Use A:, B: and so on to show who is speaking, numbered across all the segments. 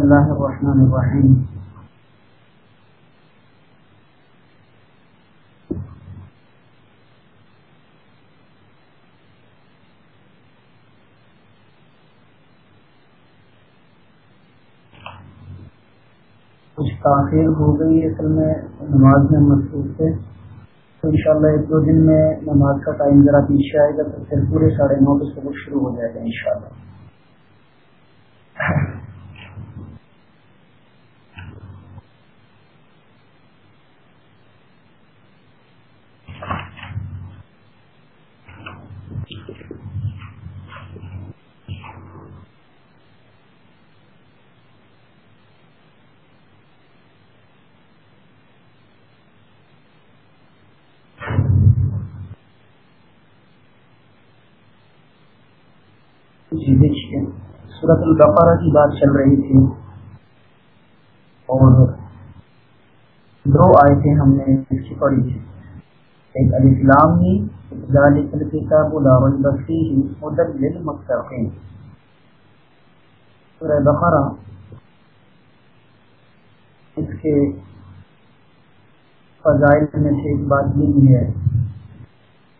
A: بسم الله الرحمن الرحيم کچھ تاخیر ہو گئی اصل میں نماز میں مصروف تھے۔ تو انشاءاللہ ایک دو دن میں نماز کا ٹائم ذرا پیچھے آئے گا تو پھر پورے ساڑھے نو بجے تک شروع ہو جائے گا انشاءاللہ۔ جی دیکھیے صورت البقرہ کی بات چل رہی تھی۔ اور دو آیتیں ہم نے اس کی پڑھی تھی ایک الاسلامی ذالک الکتاب لا ریب فیہ، ہدى للمتقین۔ سورہ بقرہ اس کے فضائل میں سے ایک بات یہ بھی ہے۔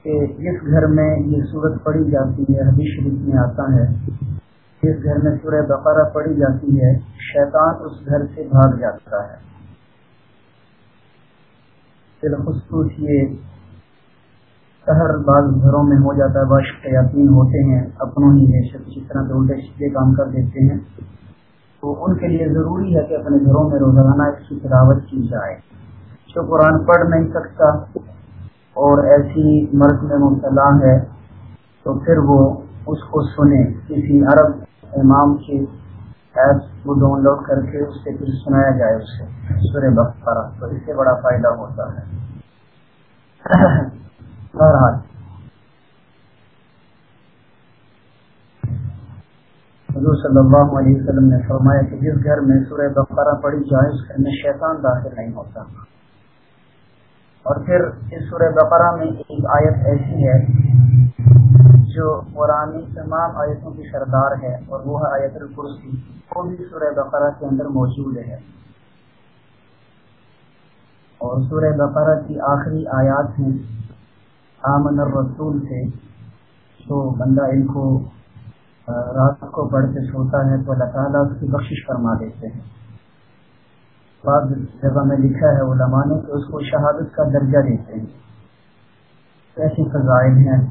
A: کہ جس گھر میں یہ صورت پڑھی جاتی ہے، حدیث شریف میں آتا ہے، جس گھر میں سورہ بقرہ پڑھی جاتی ہے، شیطان اس گھر سے بھاگ جاتا ہے۔ بالخصوص یہ شہر بعض گھروں میں ہو جاتا ہے، بعض شیاطین ہوتے ہیں، اپنوں ہی میں جس طرح سے الٹے سیدھے کام کر دیتے ہیں۔ تو ان کے لیے ضروری ہے کہ اپنے گھروں میں روزانہ اس کی تلاوت کی جائے۔ جو قرآن پڑھ نہیں سکتا اور ایسی مرض میں مبتلا ہے تو پھر وہ اس کو سنے۔ کسی عرب امام کی ایپس کو ڈاؤن لوڈ کر کے اس سے پھر سنایا جائے اس سے سر بخارا تو اس سے بڑا فائدہ ہوتا ہے۔ بہرحال۔ حضور صلی اللہ علیہ وسلم نے فرمایا کہ جس گھر میں سورہ بقرہ پڑی جائے، اس گھر میں شیطان داخل نہیں ہوتا۔ اور پھر اس سورہ بقرہ میں ایک آیت ایسی ہے جو قرآن تمام آیتوں کی سردار ہے اور وہ ہے آیت القرسی وہ بھی سورہ بقرہ کے اندر موجود ہے۔ اور سورہ بقرہ کی آخری آیات ہیں، آمن الرسول سے، جو بندہ ان کو رات کو پڑھ کے سوتا ہے تو اللہ تعالیٰ اس کی بخشش فرما دیتے ہیں۔ بعض جگہ میں لکھا ہے علماء نے کہ اس کو شہادت کا درجہ دیتے ہیں۔ ایسی فضائل ہیں۔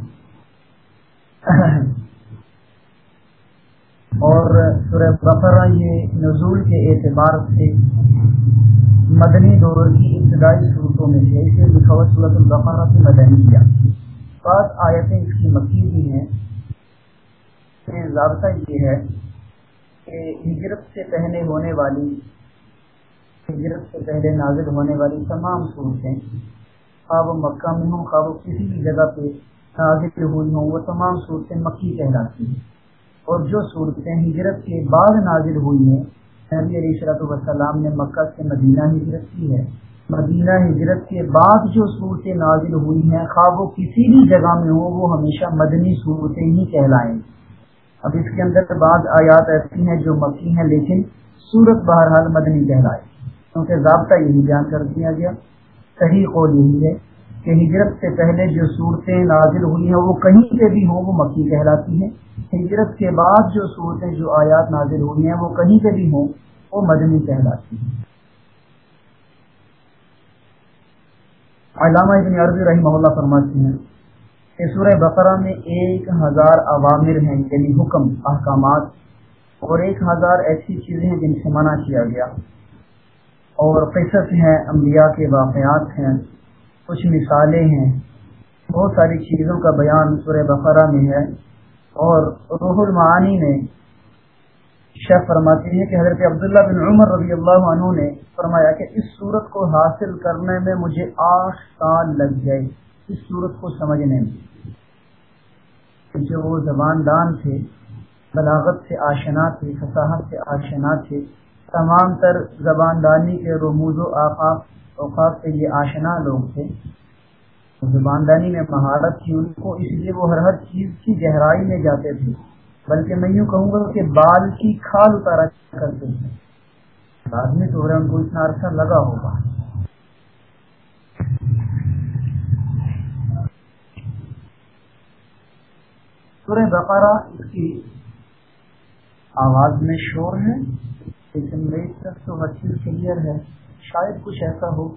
A: اور سورہ بقرہ یہ نزول کے اعتبار سے مدنی دور کی ابتدائی صورتوں میں سے اسے لکھا صورت البقرہ کی مدنی کیا۔ بعض آیتیں اس کی مکی بھی ہیں۔ ضابطہ یہ ہے کہ ہجرت سے پہلے ہونے والی ہجرت سے پہلے نازل ہونے والی تمام صورتیں خواب و مکہ میں ہوں، خواب و کسی بھی جگہ پہ نازل ہوئی ہوں، وہ تمام صورتیں مکی کہلاتی ہیں۔ اور جو صورتیں ہجرت کے بعد نازل ہوئی ہیں، نبی علیہ صلاحت وسلام نے مکہ سے مدینہ ہجرت کی ہے۔ مدینہ ہجرت کے بعد جو صورتیں نازل ہوئی ہیں، خواب و کسی بھی جگہ میں ہوں، وہ ہمیشہ مدنی صورتیں ہی کہلائیں۔ اب اس کے اندر بعض آیات ایسی ہیں جو مکی ہیں، لیکن صورت بہرحال مدنی کہلائے۔ کیونکہ ضابطہ یہی بیان کر دیا گیا، صحیح قول یہی ہے کہ ہجرت سے پہلے جو صورتیں نازل ہوئی ہیں، وہ کہیں پہ بھی ہوں، وہ مکی کہلاتی ہیں۔ ہجرت کے بعد جو صورتیں، جو آیات نازل ہوئی ہیں، وہ کہیں پہ بھی ہوں، وہ مدنی کہلاتی ہیں۔ علامہ ابن عربی رحمہ اللہ فرماتے ہیں کہ سورہ بقرہ میں ایک ہزار عوامر ہیں یعنی حکم، احکامات، اور ایک ہزار ایسی چیزیں ہیں جن سے منع کیا گیا۔ اور قصص ہیں، انبیاء کے واقعات ہیں، کچھ مثالیں ہیں۔ بہت ساری چیزوں کا بیان سورہ بقرہ میں ہے۔ اور روح المعانی میں شیخ فرماتے ہیں کہ حضرت عبداللہ بن عمر رضی اللہ عنہ نے فرمایا کہ اس صورت کو حاصل کرنے میں مجھے آٹھ سال لگ گئے۔ اس صورت کو سمجھنے میں۔ جو وہ زبان دان تھے، بلاغت سے آشنا تھے، فصاحت سے آشنا تھے تمام تر زبان دانی کے رموز و آفاق اوقاف سے یہ آشنا لوگ تھے۔ زبان دانی میں مہارت تھی، ان کو اس لیے وہ ہر ہر چیز کی گہرائی میں جاتے تھے۔ بلکہ میں یوں کہوں گا کہ بال کی کھال اتارا کرتے تھے۔ آدمی تو ان کو اتنا عرصہ لگا ہوگا۔ سورہ بقرہ اس کی آواز میں شور ہے۔ لیکن میری طرف تو ہر چیز کلیئر ہے، شاید کچھ ایسا ہو۔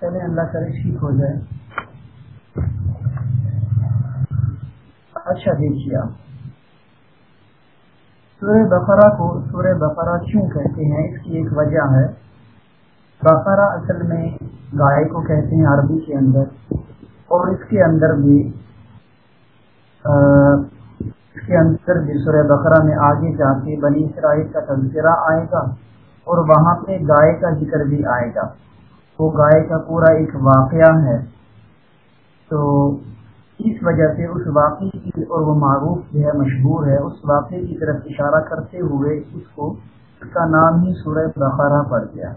A: چلے اللہ کرے ٹھیک ہو جائے۔ اچھا دیکھیے آپ۔ سورہ بقرہ کو سورہ بقرہ کیوں کہتے ہیں؟ اس کی ایک وجہ ہے۔ بقرہ اصل میں گائے کو کہتے ہیں عربی کے اندر، اور اس کے اندر بھی اس کے اندر بھی سورہ بقرہ میں آگے جا کے بنی اسرائیل کا تذکرہ آئے گا اور وہاں پہ گائے کا ذکر بھی آئے گا۔ وہ گائے کا پورا ایک واقعہ ہے۔ تو اس وجہ سے اس واقعے کی اور وہ معروف جو ہے مشہور ہے، اس واقعے کی طرف اشارہ کرتے ہوئے اس کو اس کا نام ہی سورہ بقرہ پڑ گیا۔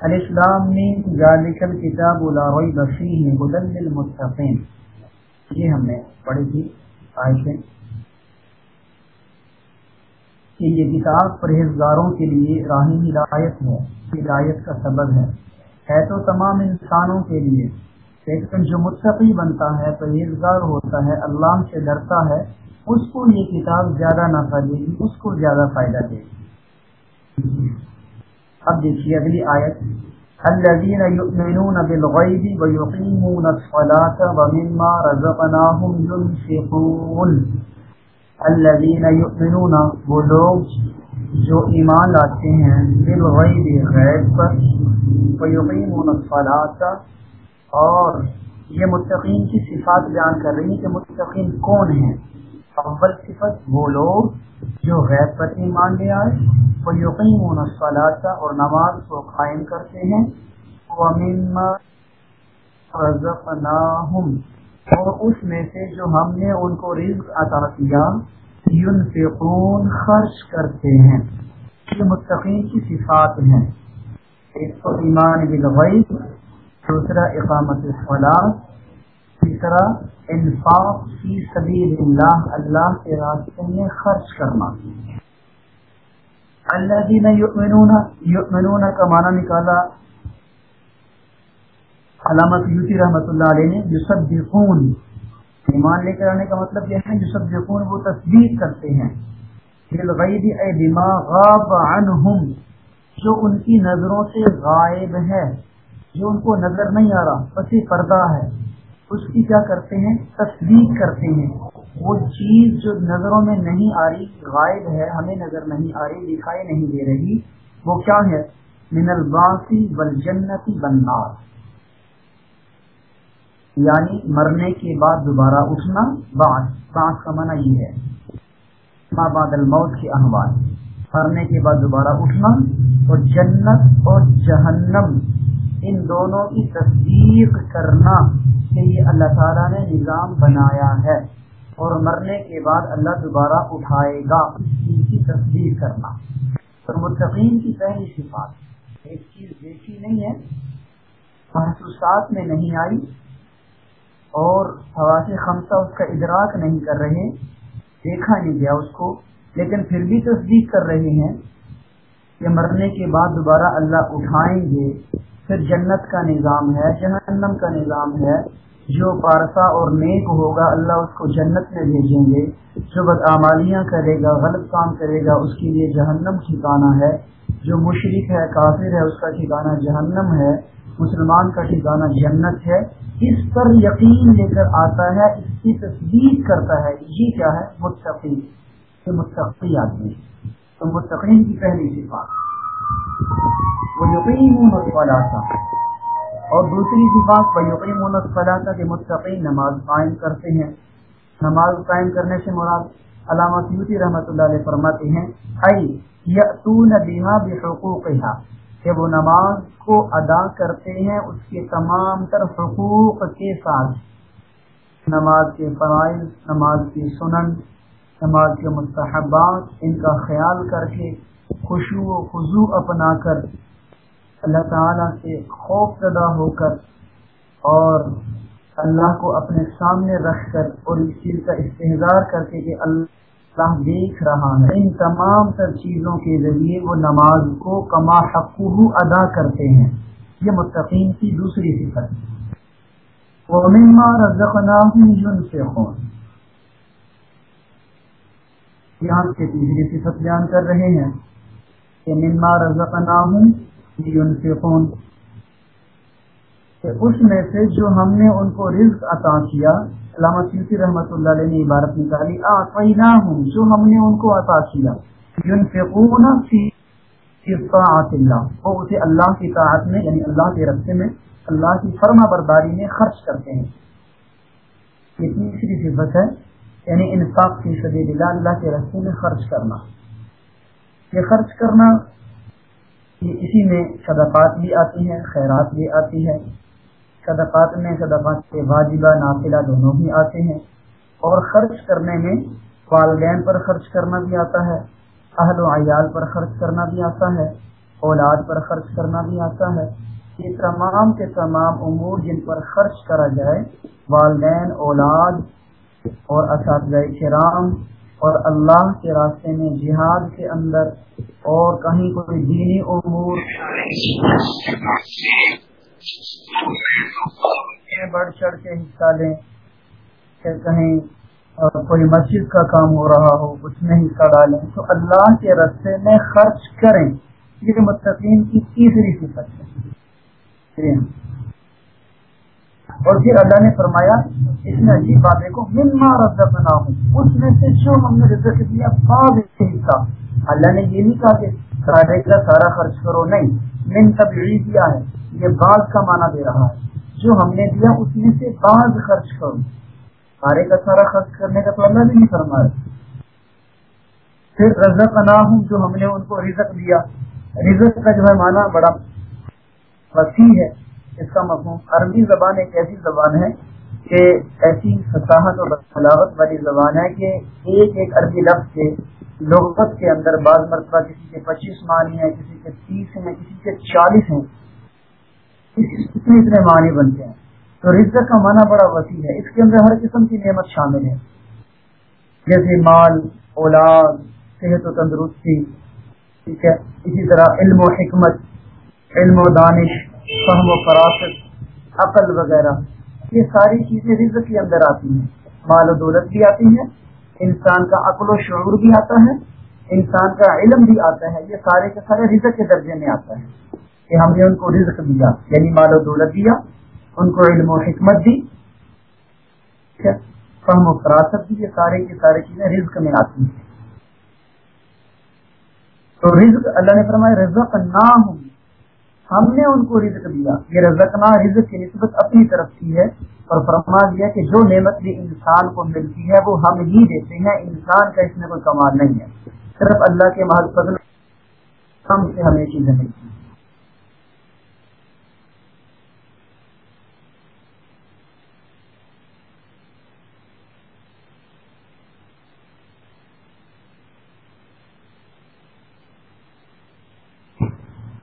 A: الاسلام میں ذالک الکتاب لا ریب فیہ ہدى للمتقین۔ یہ ہم نے پڑھی تھی، آیتیں۔ کہ یہ کتاب پرہیزگاروں کے لیے راہی ہدایت ہے، ہدایت کا سبب ہے۔ ہے تو تمام انسانوں کے لیے۔ لیکن جو متقی بنتا ہے، پرہیزگار ہوتا ہے، اللہ سے ڈرتا ہے، اس کو یہ کتاب زیادہ نفع دے گی، اس کو زیادہ فائدہ دے گی۔ اب دیکھیے اگلی آیت۔ الذين يؤمنون بالغيب ويقيمون الصلاة ومما رزقناهم ينفقون۔ الذين يؤمنون وہ لوگ جو ایمان لاتے ہیں بالغیب غیب پر، ویقیمون الصلاة۔ اور یہ متقین کی صفات بیان کر رہی ہیں کہ متقین کون ہیں۔ اول صفت وہ لوگ جو غیب پر ایمان لے آئے، وہ یقین اور نماز کو قائم کرتے ہیں۔ وَمِمَّا رَزَقْنَاهُمْ اور اس میں سے جو ہم نے ان کو رزق عطا کیا، ينفقون، خرچ کرتے ہیں۔ یہ متقین کی صفات ہیں۔ ایک تو ایمان بالغیب، دوسرا اقامت الصلاۃ تیسرا انفاق فی سبیل اللہ اللہ کے راستے میں خرچ کرنا۔ الذين يؤمنون يؤمنون کا معنی نکالا۔ علامت یوتی رحمۃ اللہ علیہ نے یصدقون، ایمان لے کر آنے کا مطلب یہ ہے، یصدقون وہ تصدیق کرتے ہیں۔ بالغیب بما غاب عنہم، جو ان کی نظروں سے غائب ہے، جو ان کو نظر نہیں آ رہا، بس پردہ ہے۔ اس کی کیا کرتے ہیں؟ تصدیق کرتے ہیں۔ وہ چیز جو نظروں میں نہیں آ رہی، غائب ہے، ہمیں نظر نہیں آ رہی، دکھائی نہیں دے رہی، وہ کیا ہے؟ من الباسی بل جنتی بنار یعنی مرنے کے بعد دوبارہ اٹھنا بانس بانس کا منع یہ ہے۔ ماں بعد الموت کے احوال۔ مرنے کے بعد دوبارہ اٹھنا اور جنت اور جہنم، ان دونوں کی تصدیق کرنا۔ کہ یہ اللہ تعالیٰ نے نظام بنایا ہے اور مرنے کے بعد اللہ دوبارہ اٹھائے گا۔ ان کی تصدیق کرنا۔ اور متقین کی پہلی صفات۔ ایک چیز دیکھی نہیں ہے۔ محسوسات میں نہیں آئی۔ اور حواس خمسہ اس کا ادراک نہیں کر رہے۔ دیکھا نہیں گیا اس کو۔ لیکن پھر بھی تصدیق کر رہے ہیں کہ مرنے کے بعد دوبارہ اللہ اٹھائیں گے۔ پھر جنت کا نظام ہے، جہنم کا نظام ہے۔ جو پارسا اور نیک ہوگا، اللہ اس کو جنت میں بھیجیں گے۔ جو بدعمالیاں کرے گا، غلط کام کرے گا، اس کے لیے جہنم ٹھکانا ہے۔ جو مشرق ہے، کافر ہے، اس کا ٹھکانا جہنم ہے۔ مسلمان کا ٹھکانا جنت ہے۔ اس پر یقین لے کر آتا ہے، اس کی تصدیق کرتا ہے یہ کیا ہے؟ متقی۔ یہ متقی آدمی۔ تو متقین کی پہلی صفات۔ یقین اور دوسری سی بات فلاح کے متقین نماز قائم کرتے ہیں۔ نماز قائم کرنے سے مراد علامہ سیوتی رحمۃ اللہ علیہ فرماتے ہیں کہ وہ نماز کو ادا کرتے ہیں اس کے تمام تر حقوق کے ساتھ۔ نماز کے فرائض، نماز کی سنن، نماز کے مستحبات، ان کا خیال کر کے خوشو و خضو اپنا کر۔ اللہ تعالیٰ سے خوف زدہ ہو کر اور اللہ کو اپنے سامنے رکھ کر اور اس چیز کا استحظار کر کے کہ اللہ دیکھ رہا ہے۔ ان تمام تر چیزوں کے ذریعے وہ نماز کو کما حقوق ادا کرتے ہیں۔ یہ متقین کی دوسری صفت یہاں سے تیسری صفت بیان کر رہے ہیں کہ مما رزقناہم ينفقون کہ اس میں سے جو ہم نے ان کو رزق عطا کیا، علامہ سیسی رحمۃ اللہ علیہ نے عبارت نکالی آتیناہم جو ہم نے ان کو عطا کیا۔ ينفقون فی اطاعت اللہ وہ اسے اللہ کی طاعت میں یعنی اللہ کے رستے میں، اللہ کی فرما برداری میں خرچ کرتے ہیں۔ یہ تیسری صفت ہے یعنی انفاق کی سبیل اللہ اللہ کے رستے میں خرچ کرنا۔ یہ خرچ کرنا یہ اسی میں صدقات بھی آتی ہیں، خیرات بھی آتی ہے صدقات میں صدقات کے واجبہ، نافلہ دونوں بھی آتے ہیں۔ اور خرچ کرنے میں والدین پر خرچ کرنا بھی آتا ہے، اہل و عیال پر خرچ کرنا بھی آتا ہے، اولاد پر خرچ کرنا بھی آتا ہے۔ یہ تمام کے تمام امور جن پر خرچ کرا جائے، والدین، اولاد اور اساتذہ کرام اور اللہ کے راستے میں جہاد کے اندر اور کہیں کوئی دینی امور بڑھ چڑھ کے حصہ لیں کہ کہیں کوئی مسجد کا کام ہو رہا ہو اس میں حصہ ڈالیں۔ تو اللہ کے رستے میں خرچ کریں، یہ متقین کی تیسری صفت ہے۔ اور پھر اللہ نے فرمایا، اس میں عجیب بات کو مما رد بنا ہوں اس میں سے جو ہم نے رزق دیا بعض حصہ اللہ نے یہ نہیں کہا کہ سارے کا سارا خرچ کرو۔ نہیں من تب کیا ہے۔ یہ بعض کا معنی دے رہا ہے۔ جو ہم نے دیا، اس میں سے بعض خرچ کرو۔ سارے کا سارا خرچ کرنے کا تو اللہ نے نہیں فرمایا۔ پھر رزق نہ ہوں جو ہم نے ان کو رزق دیا۔ رزق کا جو ہے معنی بڑا وسیع ہے۔ اس کا مفہوم عربی زبان ایک ایسی زبان ہے کہ ایسی فصاحت اور بلاوت والی زبان ہے کہ ایک ایک عربی لفظ کے لغت کے اندر بعض مرتبہ کسی کے پچیس معنی ہیں، کسی کے تیس ہیں، کسی کے چالیس ہیں اتنے اتنے معنی بنتے ہیں۔ تو رزق کا معنی بڑا وسیع ہے۔ اس کے اندر ہر قسم کی نعمت شامل ہے۔ جیسے مال، اولاد، صحت و تندرستی، ٹھیک ہے؟ اسی طرح علم و حکمت، علم و دانش۔ فہم و فراست عقل وغیرہ، یہ ساری چیزیں رزق کے اندر آتی ہیں۔ مال و دولت بھی آتی ہیں، انسان کا عقل و شعور بھی آتا ہے، انسان کا علم بھی آتا ہے، یہ سارے کے سارے رزق کے درجے میں آتا ہے۔ کہ ہم نے ان کو رزق دیا یعنی مال و دولت دیا، ان کو علم و حکمت دی۔ فہم و فراست دی یہ سارے کی سارے چیزیں رزق میں آتی ہیں۔ تو رزق، اللہ نے فرمایا رزق نہ ہوں ہم نے ان کو رزق دیا۔ یہ رزقنا رزق کی نسبت اپنی طرف کی ہے اور فرما دیا کہ جو نعمت بھی انسان کو ملتی ہے وہ ہم ہی دیتے ہیں، انسان کا اس میں کوئی کمال نہیں ہے۔ صرف اللہ کے محض فضل ہم سے ہمیں چیزیں ملتی ہیں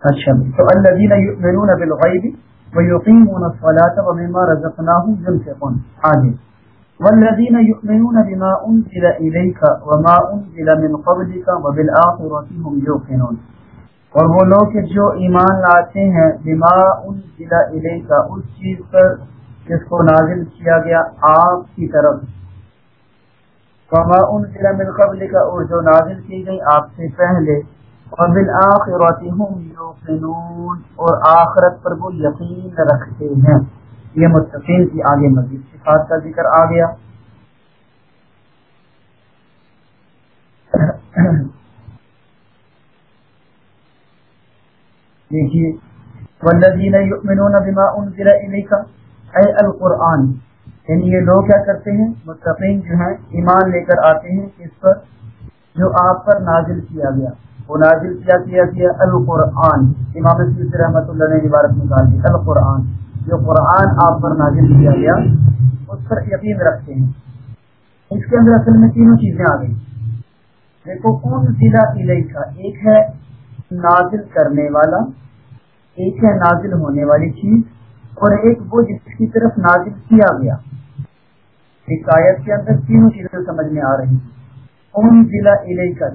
A: اچھا۔ تو الذين يؤمنون بالغيب ويقيمون الصلاة ومما رزقناهم ينفقون۔ آگے۔ والذين يؤمنون بما أنزل إليك وما أنزل من قبلك وبالآخرة هم يوقنون اور وہ لوگ جو ایمان لاتے ہیں، بما انزل الیک، اس چیز پر جس کو نازل کیا گیا آپ کی طرف۔ وما انزل من قبلك اور جو نازل کی گئی آپ سے پہلے۔ اور آخرت پر وہ یقین رکھتے ہیں۔ یہ مستقل کی آگے مزید صفات کا ذکر آ گیا۔ دیکھیے والذین یؤمنون بما انزل الیک اے القرآن یعنی یہ لوگ کیا کرتے ہیں؟ متقین جو ہیں، ایمان لے کر آتے ہیں، اس پر جو آپ پر نازل کیا گیا۔ وہ نازل کیا کیا کیا القرآن، امام سلسل رحمۃ اللہ نے عبارت نکال دی القرآن، جو قرآن آپ پر نازل کیا گیا، اس پر یقین رکھتے ہیں۔ اس کے اندر اصل میں تینوں چیزیں آ گئی دیکھو، کون ضلع علیہ کا ایک ہے نازل کرنے والا، ایک ہے نازل ہونے والی چیز، اور ایک وہ جس کی طرف نازل کیا گیا۔ اس آیت کے اندر تینوں چیزیں سمجھ میں آ رہی ہیں۔ ان ضلع علیہ کر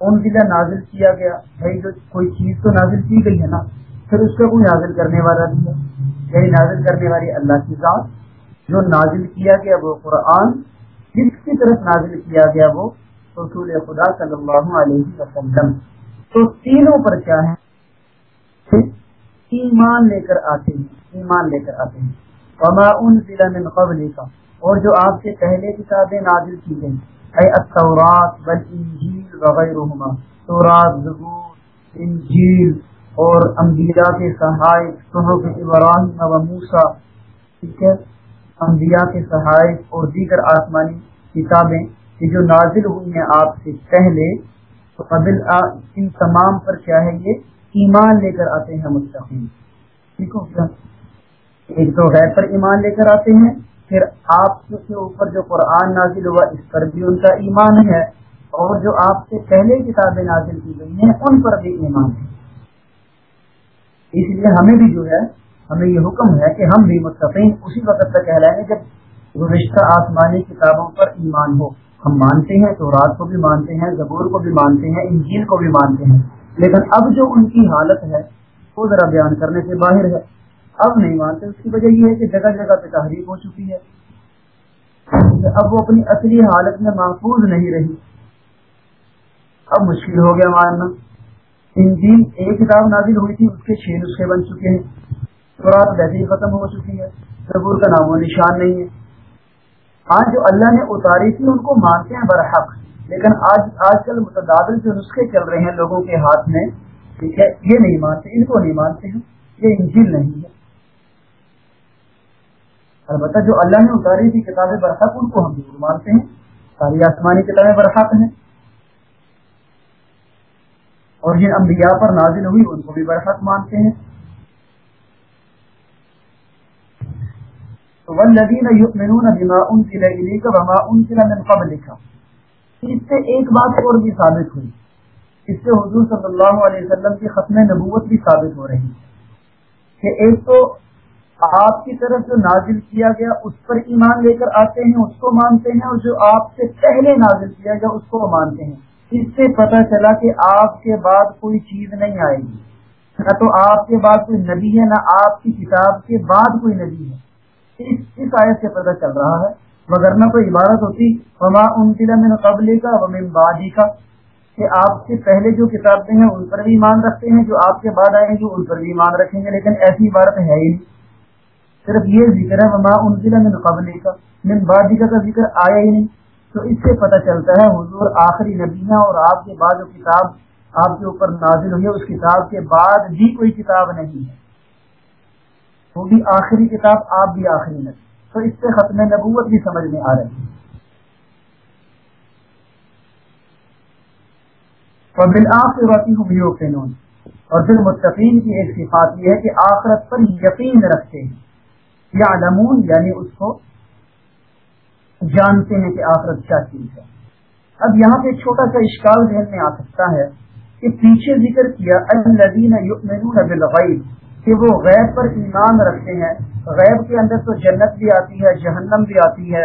A: ان ضلع نازل کیا گیا۔ بھائی، جو کوئی چیز تو نازل کی گئی ہے نا، پھر اس کا کوئی نازل کرنے والا بھی ہے۔ یعنی نازل کرنے والی اللہ کی ذات، جو نازل کیا گیا وہ قرآن، جس کی طرف نازل کیا گیا وہ رسول خدا صلی اللہ علیہ وسلم۔ تو تینوں پر کیا ہے؟ ایمان لے کر آتے ہیں، ایمان لے کر آتے ہیں۔ وما ان ضلع میں قبل کا اور جو آپ سے پہلے کتابیں نازل کی گئی اے التورات والانجیل وغیرہما تورات زبور، انجیل اور انبیاء کے صحائف صحف ابراہیم و موسیٰ، ٹھیک ہے؟ انبیاء کے صحائف اور دیگر آسمانی کتابیں کہ جو نازل ہوئی ہیں آپ سے پہلے، تو قبل ان تمام پر کیا ہے یہ؟ ایمان لے کر آتے ہیں مستقیم ٹھیک ہو کیا ایک تو غیر پر ایمان لے کر آتے ہیں، پھر آپ کے اوپر جو قرآن نازل ہوا، اس پر بھی ان کا ایمان ہے۔ اور جو آپ سے پہلے کتابیں نازل کی گئی ہیں، ان پر بھی ایمان ہے۔ اس لیے ہمیں بھی جو ہے، ہمیں یہ حکم ہے کہ ہم بھی مستقیم اسی وقت تک کہلائیں جب گزشتہ آسمانی کتابوں پر ایمان ہو۔ ہم مانتے ہیں تو رات کو بھی مانتے ہیں، زبور کو بھی مانتے ہیں، انجیل کو بھی مانتے ہیں۔ لیکن اب جو ان کی حالت ہے، وہ ذرا بیان کرنے سے باہر ہے۔ اب نہیں مانتے، اس کی وجہ یہ ہے کہ جگہ جگہ پہ تحریک ہو چکی ہے۔ اب وہ اپنی اصلی حالت میں محفوظ نہیں رہی۔ اب مشکل ہو گیا ماننا انجیل ایک کتاب نازل ہوئی تھی، اس کے چھ نسخے بن چکے ہیں۔ تو ویسے ہی ختم ہو چکی ہے زبور کا نام و نشان نہیں ہے۔ آج جو اللہ نے اتاری تھی، ان کو مانتے ہیں برحق۔ لیکن آج آج کل متدادل جو نسخے چل رہے ہیں لوگوں کے ہاتھ میں، ٹھیک ہے، یہ نہیں مانتے، ان کو نہیں مانتے ہیں یہ انجیل نہیں ہے۔ البتہ جو اللہ نے اتاری تھی کتابیں برحق، ان کو ہم ضرور مانتے ہیں۔ ساری آسمانی کتابیں برحق ہیں۔ اور جن انبیاء پر نازل ہوئی ان کو بھی برحق مانتے ہیں۔ والذین یؤمنون بما انزل الیک وما انزل من قبلک۔ اس سے ایک بات اور بھی ثابت ہوئی۔ اس سے حضور صلی اللہ علیہ وسلم کی ختم نبوت بھی ثابت ہو رہی کہ ایک تو آپ کی طرف جو نازل کیا گیا، اس پر ایمان لے کر آتے ہیں، اس کو مانتے ہیں، اور جو آپ سے پہلے نازل کیا گیا، اس کو مانتے ہیں۔ اس سے پتہ چلا کہ آپ کے بعد کوئی چیز نہیں آئے گی۔ نہ تو آپ کے بعد کوئی نبی ہے، نہ آپ کی کتاب کے بعد کوئی نبی ہے۔ اس اس آیت سے پتہ چل رہا ہے۔ مگر نہ کوئی عبارت ہوتی، وما ان من قبل کا ومن بادی کا کہ آپ سے پہلے جو کتابیں ہیں، ان پر بھی ایمان رکھتے ہیں، جو آپ کے بعد آئیں گے ان پر بھی ایمان رکھیں گے۔ لیکن ایسی عبارت ہے ہی نہیں۔ صرف یہ ذکر ہے، وما ان من قبل کا من بادی کا ذکر آیا ہی نہیں۔ تو اس سے پتہ چلتا ہے حضور آخری نبی ہیں اور آپ کے بعد جو کتاب آپ کے اوپر نازل ہوئی ہے، اس کتاب کے بعد بھی کوئی کتاب نہیں ہے۔ وہ بھی آخری کتاب، آپ بھی آخری نبی۔ تو اس سے ختم نبوت بھی سمجھ میں آ رہی ہے۔ اور پھر متقین کی ایک صفات یہ ہے کہ آخرت پر یقین رکھتے ہیں۔ یا علمون یعنی اس کو جانتے ہیں کہ آخرت کیا چیز ہے۔ اب یہاں پہ چھوٹا سا اشکال ذہن میں آ سکتا ہے کہ پیچھے ذکر کیا الذین یؤمنون بالغیب کہ وہ غیب پر ایمان رکھتے ہیں، غیب کے اندر تو جنت بھی آتی ہے، جہنم بھی آتی ہے،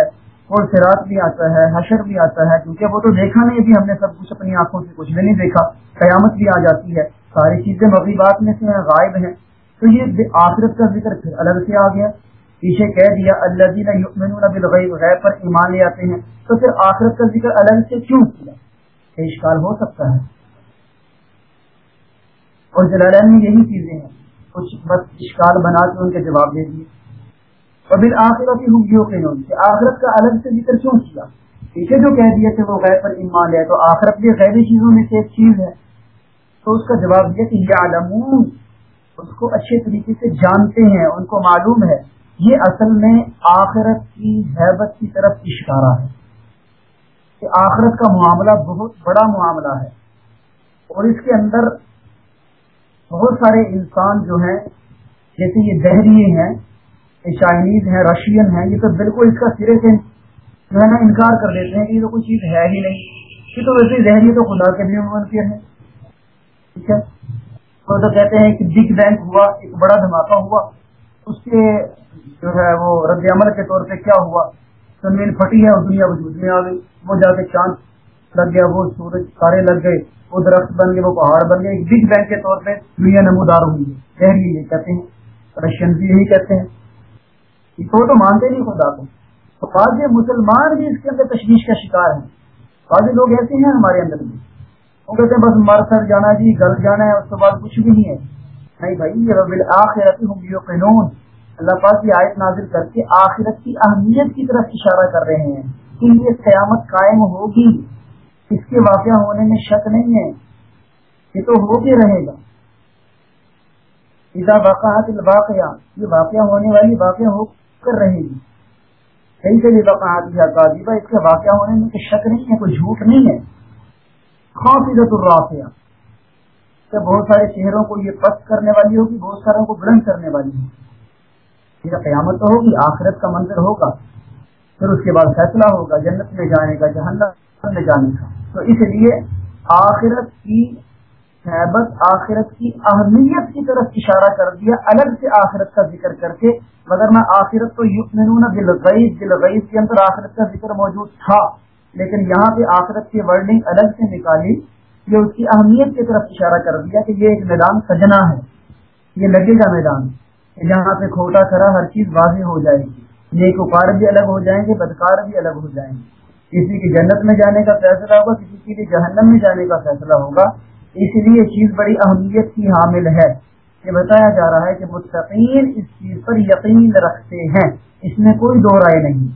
A: اور سراط بھی آتا ہے، حشر بھی آتا ہے، کیونکہ وہ تو دیکھا نہیں، ابھی ہم نے سب کچھ اپنی آنکھوں سے کچھ بھی نہیں دیکھا۔ قیامت بھی آ جاتی ہے۔ ساری چیزیں مغیبات میں سے ہیں، غائب ہیں۔ تو یہ آخرت کا ذکر پھر الگ سے آ گیا۔ پیچھے کہہ دیا اللہ جی نے غیب پر ایمان لے آتے ہیں، تو پھر آخرت کا ذکر الگ سے کیوں کیا؟ اشکال ہو سکتا ہے۔ اور جلالین میں یہی چیزیں ہیں، کچھ بس اشکال بنا کے ان کے جواب دے دیے۔ اور پھر آخرت کی آخرت کا الگ سے ذکر کیوں کیا؟ پیچھے جو کہہ دیے تھے وہ غیر پر ایمان لے تو آخرت بھی غیبی چیزوں میں سے ایک چیز ہے۔ تو اس کا جواب دیا کہ یہ عالم اس کو اچھے طریقے سے جانتے ہیں، ان کو معلوم ہے۔ یہ اصل میں آخرت کی حیبت کی طرف اشارہ ہے کہ آخرت کا معاملہ بہت بڑا معاملہ ہے اور اس کے اندر بہت سارے انسان جو ہیں، جیسے یہ دہریے ہیں، یہ چائنیز ہیں، رشین ہیں، یہ تو بالکل اس کا سرے سے جو ہے نا انکار کر دیتے ہیں کہ یہ تو کوئی چیز ہے ہی نہیں۔ یہ تو ویسے دہری تو خدا کے بھی منکر ہے۔ ٹھیک ہے؟ تو کہتے ہیں کہ بگ بینک ہوا، ایک بڑا دھماکہ ہوا۔ اس کے جو ہے وہ رد عمل کے طور پہ کیا ہوا؟ زمین پھٹی ہے اور دنیا وجود میں آ گئی۔ وہ جا کے چاند لگ گیا، وہ سورج تارے لگ گئے، وہ درخت بن گئے، وہ پہاڑ بن گئے۔ بگ بینگ کے طور پہ دنیا نمودار ہوئی ہے دہلی یہ کہتے ہیں، رشین بھی یہی کہتے ہیں۔ تو تو مانتے نہیں خدا کو۔ تو بعض مسلمان بھی اس کے اندر تشویش کا شکار ہیں۔ بعض لوگ ایسے ہیں ہمارے اندر بھی۔ وہ کہتے ہیں، بس مر سر جانا جی گل جانا ہے، اس کے بعد کچھ بھی نہیں ہے۔ نہیں بھائی رب آخرت قانون اللہ پاک کی آیت نازل کر کے آخرت کی اہمیت کی طرف اشارہ کر رہے ہیں کہ یہ قیامت قائم ہوگی۔ اس کے واقعہ ہونے میں شک نہیں ہے، یہ تو ہو کے رہے گا۔ واقعات الواقعہ، یہ واقعہ ہونے والی واقعہ ہو کر رہے گی۔ صحیح سے واقعات اس کے واقعہ ہونے میں شک نہیں ہے، کوئی جھوٹ نہیں ہے۔ خاصیت الرافیہ کہ بہت سارے چہروں کو یہ پست کرنے والی ہوگی، بہت ساروں کو بلند کرنے والی ہوگی۔ یہ قیامت تو ہوگی، آخرت کا منظر ہوگا، پھر اس کے بعد فیصلہ ہوگا، جنت میں جانے کا، جہنم میں جانے کا۔ تو اس لیے آخرت کی حیبت آخرت کی اہمیت کی طرف اشارہ کر دیا، الگ سے آخرت کا ذکر کر کے۔ مگر میں آخرت تو یقین دلغیز دلغیز کے اندر آخرت کا ذکر موجود تھا، لیکن یہاں پہ آخرت کی ورڈنگ الگ سے نکالی۔ یہ اس کی اہمیت کی طرف اشارہ کر دیا کہ یہ ایک میدان سجنا ہے، یہ لگے گا میدان۔ جہاں پہ کھوٹا کرا ہر چیز واضح ہو جائے گی۔ نیک وکار بھی الگ ہو جائیں گے، بدکار بھی الگ ہو جائیں گے۔ کسی کی جنت میں جانے کا فیصلہ ہوگا، کسی کے لیے جہنم میں جانے کا فیصلہ ہوگا۔ اس لیے چیز بڑی اہمیت کی حامل ہے یہ بتایا جا رہا ہے کہ مستقین اس چیز پر یقین رکھتے ہیں۔ اس میں کوئی دو رائے نہیں۔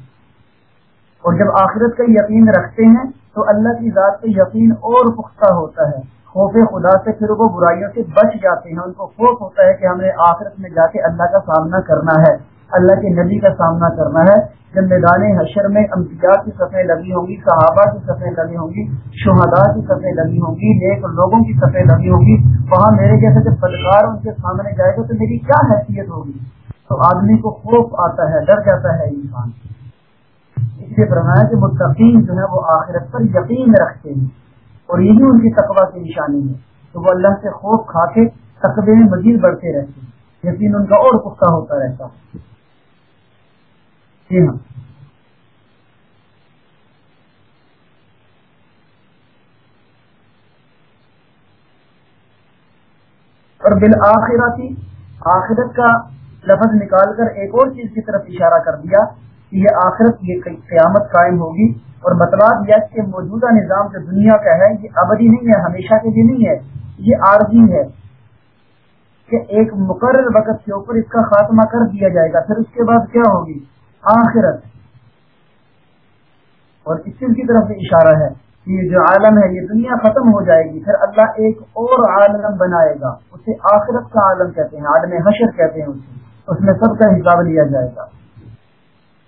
A: اور جب آخرت کا یقین رکھتے ہیں تو اللہ کی ذات پہ یقین اور پختہ ہوتا ہے۔ خوف خدا سے پھر وہ برائیوں سے بچ جاتے ہیں۔ ان کو خوف ہوتا ہے کہ ہمیں آخرت میں جا کے اللہ کا سامنا کرنا ہے۔ اللہ کے نبی کا سامنا کرنا ہے۔ جب میدان حشر میں امتیاز کی سفیں لگی ہوں گی، صحابہ کی سفیں لگی ہوں گی شہدا کی سفیں لگی ہوں گی، نیک لوگوں کی سفیں لگی ہوں گی، وہاں میرے جیسے جب بدکار ان کے سامنے جائے گا تو میری کیا حیثیت ہوگی؟ تو آدمی کو خوف آتا ہے، ڈر جاتا ہے انسان۔ اس لیے فرمایا کہ متقین جو ہے وہ آخرت پر یقین رکھتے ہیں اور یہی ان کی تقوا کی نشانی ہے تو وہ اللہ سے خوف کھا کے تقبے میں مزید بڑھتے رہتے ہیں۔ یقین ان کا اور پختہ ہوتا رہتا جی ہاں۔ اور بالآخراتی آخرت کا لفظ نکال کر ایک اور چیز کی طرف اشارہ کر دیا یہ آخرت یہ قیامت قائم ہوگی اور مطلب بتلا دیا کہ موجودہ نظام جو دنیا کا ہے، یہ ابدی نہیں ہے، ہمیشہ کے لیے نہیں ہے، یہ عارضی ہے کہ ایک مقرر وقت کے اوپر اس کا خاتمہ کر دیا جائے گا، پھر اس کے بعد کیا ہوگی؟ آخرت۔ اور اس چیز کی طرف سے اشارہ ہے کہ یہ جو عالم ہے، یہ دنیا ختم ہو جائے گی، پھر اللہ ایک اور عالم بنائے گا، اسے آخرت کا عالم کہتے ہیں، عالم حشر کہتے ہیں اسے، اس میں سب کا حساب لیا جائے گا۔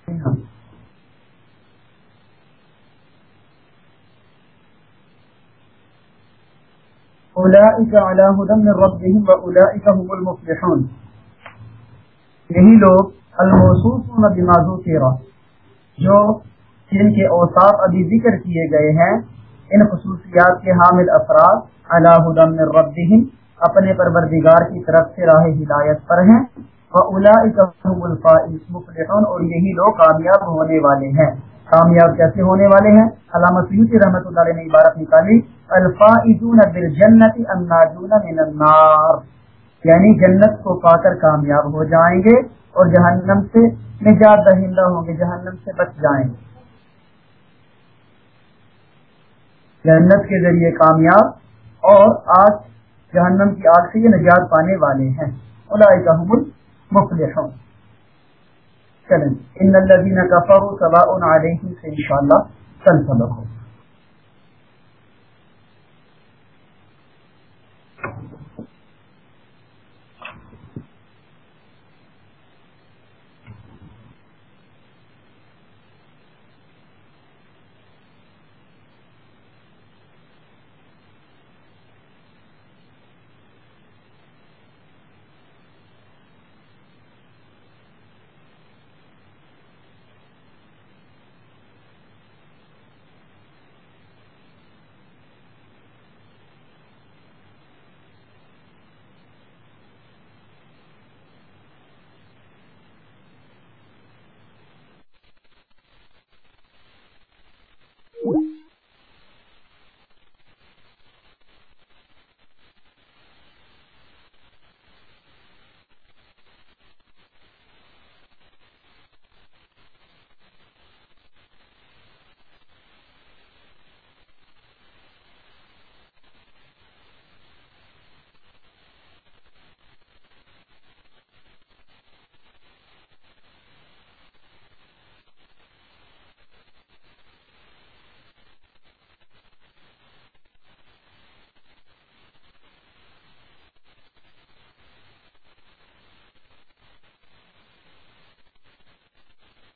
A: یہی لوگ الموصوف دماغو تیرا جو جن کے اوساف ابھی ذکر کیے گئے ہیں، ان خصوصیات کے حامل افراد اللہ ربهم اپنے پروردگار کی طرف سے راہ ہدایت پر ہیں۔ اور یہی لوگ کامیاب ہونے والے ہیں۔ کامیاب کیسے ہونے والے ہیں؟ علامہ سیوتی رحمۃ اللہ نے عبارت نکالی۔ الفائزون بالجنت الناجون من النار۔ یعنی جنت کو پا کر کامیاب ہو جائیں گے اور جہنم سے نجات دہندہ ہوں گے، جہنم سے بچ جائیں گے۔ جنت کے ذریعے کامیاب اور آج جہنم کی آگ سے یہ نجات پانے والے ہیں۔ اللہ مفلحون چلیں. ان الذين كفروا سواء عليهم ان شاء الله تنسلكم